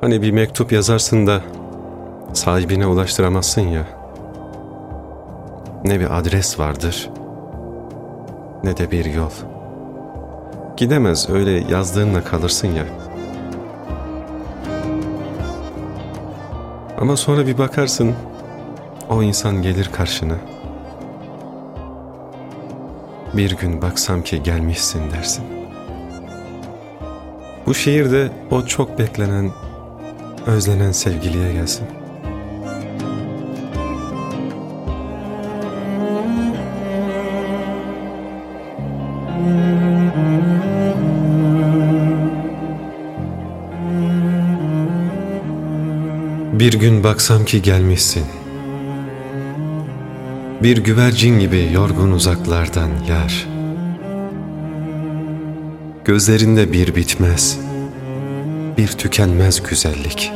Hani bir mektup yazarsın da sahibine ulaştıramazsın ya. Ne bir adres vardır ne de bir yol. Gidemez öyle yazdığınla kalırsın ya. Ama sonra bir bakarsın o insan gelir karşına. Bir gün baksam ki gelmişsin dersin. Bu şehirde o çok beklenen, özlenen sevgiliye gelsin. Bir gün baksam ki gelmişsin. Bir güvercin gibi yorgun uzaklardan yar. Gözlerinde bir bitmez, bir tükenmez güzellik.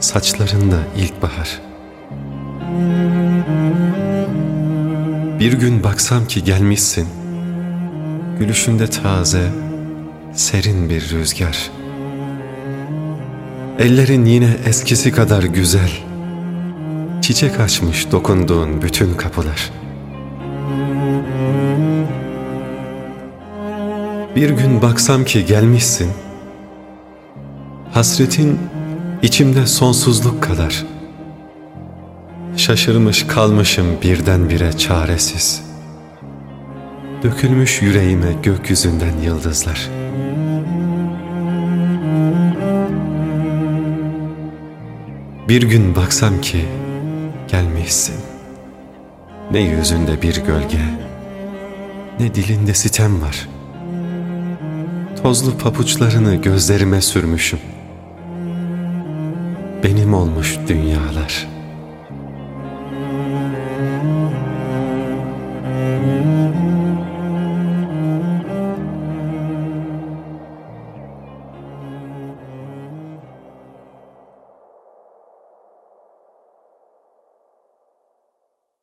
Saçlarında ilkbahar. Bir gün baksam ki gelmişsin. Gülüşünde taze, serin bir rüzgar. Ellerin yine eskisi kadar güzel. Çiçek açmış dokunduğun bütün kapılar. Bir gün baksam ki gelmişsin. Hasretin içimde sonsuzluk kadar. Şaşırmış kalmışım birdenbire çaresiz. Dökülmüş yüreğime gökyüzünden yıldızlar. Bir gün baksam ki gelmişsin. Ne yüzünde bir gölge, ne dilinde sitem var. Tozlu papuçlarını gözlerime sürmüşüm. Benim olmuş dünyalar.''